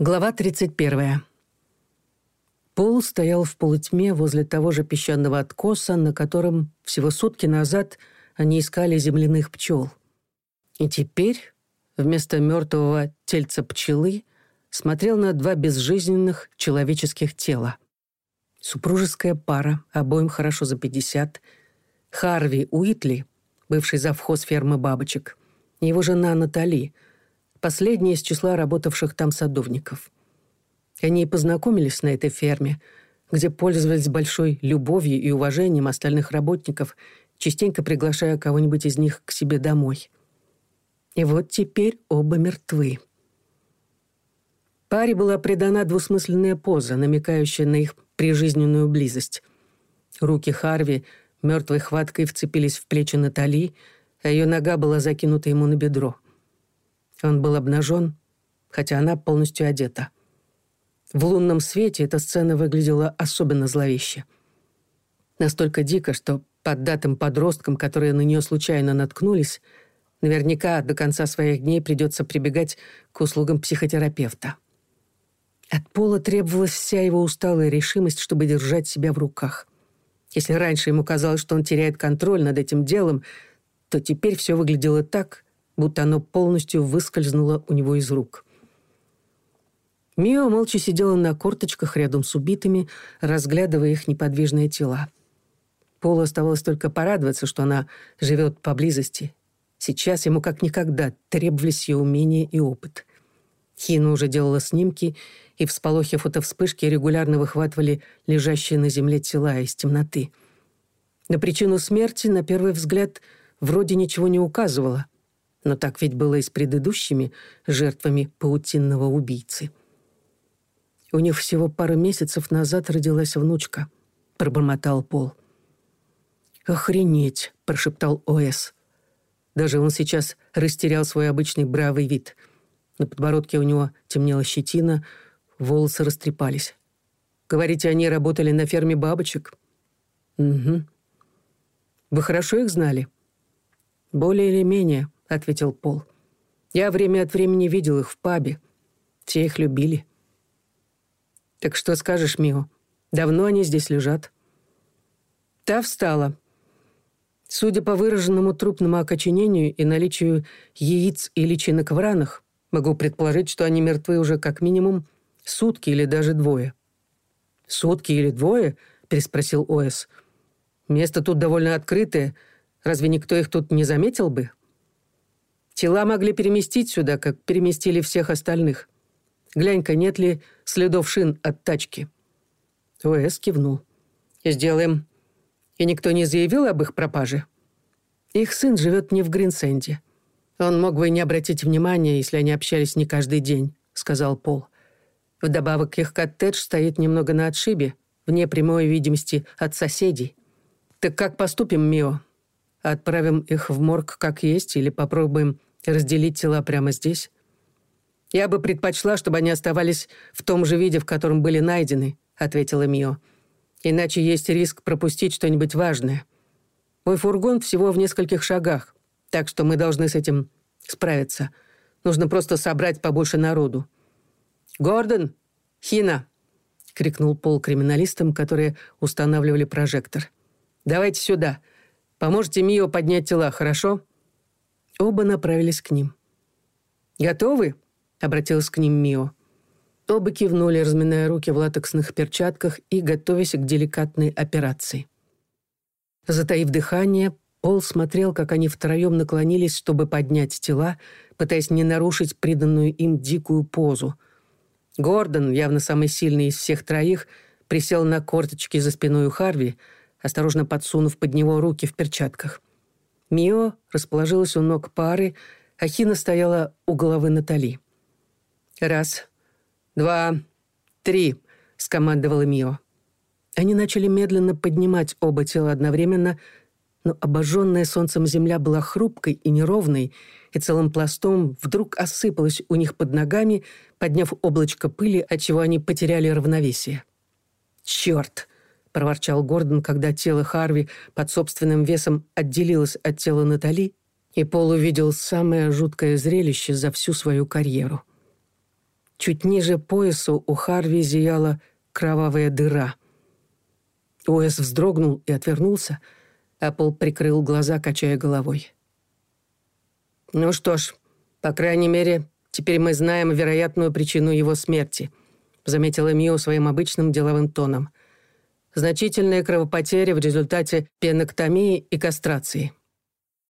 Глава 31. Пол стоял в полутьме возле того же песчаного откоса, на котором всего сутки назад они искали земляных пчел. И теперь вместо мертвого тельца пчелы смотрел на два безжизненных человеческих тела. Супружеская пара, обоим хорошо за 50, Харви Уитли, бывший завхоз фермы бабочек, его жена Натали — Последняя из числа работавших там садовников. Они и познакомились на этой ферме, где пользовались большой любовью и уважением остальных работников, частенько приглашая кого-нибудь из них к себе домой. И вот теперь оба мертвы. Паре была придана двусмысленная поза, намекающая на их прижизненную близость. Руки Харви мертвой хваткой вцепились в плечи Натали, а ее нога была закинута ему на бедро — он был обнажен, хотя она полностью одета. В лунном свете эта сцена выглядела особенно зловеще. Настолько дико, что поддатым подросткам, которые на нее случайно наткнулись, наверняка до конца своих дней придется прибегать к услугам психотерапевта. От Пола требовалась вся его усталая решимость, чтобы держать себя в руках. Если раньше ему казалось, что он теряет контроль над этим делом, то теперь все выглядело так, будто оно полностью выскользнуло у него из рук. Мио молча сидела на корточках рядом с убитыми, разглядывая их неподвижные тела. Полу оставалось только порадоваться, что она живет поблизости. Сейчас ему как никогда требовались ее умения и опыт. Хина уже делала снимки, и всполохи фотовспышки регулярно выхватывали лежащие на земле тела из темноты. На причину смерти, на первый взгляд, вроде ничего не указывало — но так ведь было и с предыдущими жертвами паутинного убийцы. «У них всего пару месяцев назад родилась внучка», — пробормотал Пол. «Охренеть!» — прошептал О.С. Даже он сейчас растерял свой обычный бравый вид. На подбородке у него темнела щетина, волосы растрепались. «Говорите, они работали на ферме бабочек?» «Угу. Вы хорошо их знали?» «Более или менее», ответил Пол. «Я время от времени видел их в пабе. Все их любили». «Так что скажешь, Мио? Давно они здесь лежат?» Та встала. Судя по выраженному трупному окоченению и наличию яиц и личинок в ранах, могу предположить, что они мертвы уже как минимум сутки или даже двое. «Сутки или двое?» — переспросил Оэс. «Место тут довольно открытое. Разве никто их тут не заметил бы?» Тела могли переместить сюда, как переместили всех остальных. Глянь-ка, нет ли следов шин от тачки?» Уэс кивнул. «Сделаем. И никто не заявил об их пропаже?» «Их сын живет не в Гринсенде. Он мог бы не обратить внимания, если они общались не каждый день», — сказал Пол. «Вдобавок их коттедж стоит немного на отшибе, вне прямой видимости от соседей. Так как поступим, Мио?» отправим их в морг как есть или попробуем разделить тела прямо здесь? Я бы предпочла, чтобы они оставались в том же виде, в котором были найдены, ответила Мио. Иначе есть риск пропустить что-нибудь важное. Мой фургон всего в нескольких шагах, так что мы должны с этим справиться. Нужно просто собрать побольше народу. «Гордон! Хина!» — крикнул Пол криминалистам, которые устанавливали прожектор. «Давайте сюда!» Поможете Мио поднять тела, хорошо?» Оба направились к ним. «Готовы?» — обратилась к ним Мио. Оба кивнули, разминая руки в латексных перчатках и готовясь к деликатной операции. Затаив дыхание, Пол смотрел, как они втроем наклонились, чтобы поднять тела, пытаясь не нарушить приданную им дикую позу. Гордон, явно самый сильный из всех троих, присел на корточки за спиной у Харви, осторожно подсунув под него руки в перчатках. Мио расположилась у ног пары, Ахина стояла у головы Натали. «Раз, два, три», — скомандовала Мио. Они начали медленно поднимать оба тела одновременно, но обожженная солнцем земля была хрупкой и неровной, и целым пластом вдруг осыпалась у них под ногами, подняв облачко пыли, отчего они потеряли равновесие. «Черт!» проворчал Гордон, когда тело Харви под собственным весом отделилось от тела Натали, и Пол увидел самое жуткое зрелище за всю свою карьеру. Чуть ниже поясу у Харви зияла кровавая дыра. Уэс вздрогнул и отвернулся, а Пол прикрыл глаза, качая головой. «Ну что ж, по крайней мере, теперь мы знаем вероятную причину его смерти», заметила Мио своим обычным деловым тоном. значительные кровопотери в результате пеноктомии и кастрации.